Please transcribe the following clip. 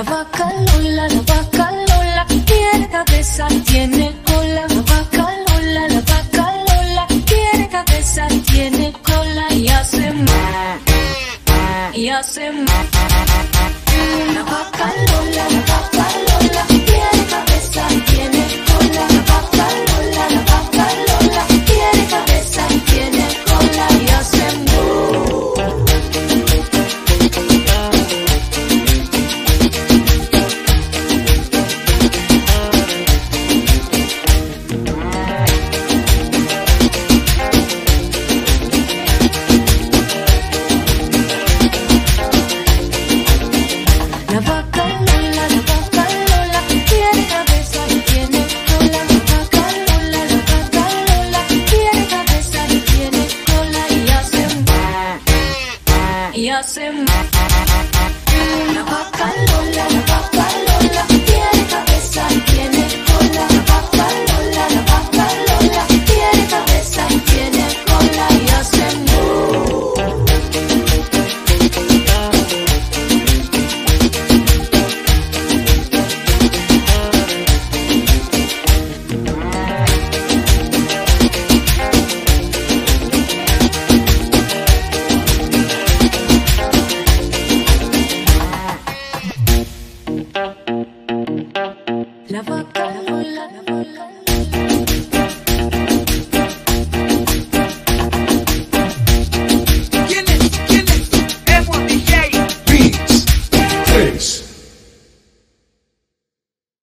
La vaca Lola, la vaca Lola, quiere cabeza, tiene cola. La vaca Lola, la vaca Lola, quiere cabeza, tiene cola y hace más, y hace más. La vaca Lola, la vaca La vaca Lola, la vaca Lola, tiene cabeza y tiene cola. Lola, Lola, y tiene cola y hace y La vaca la voix, la voix, la voix.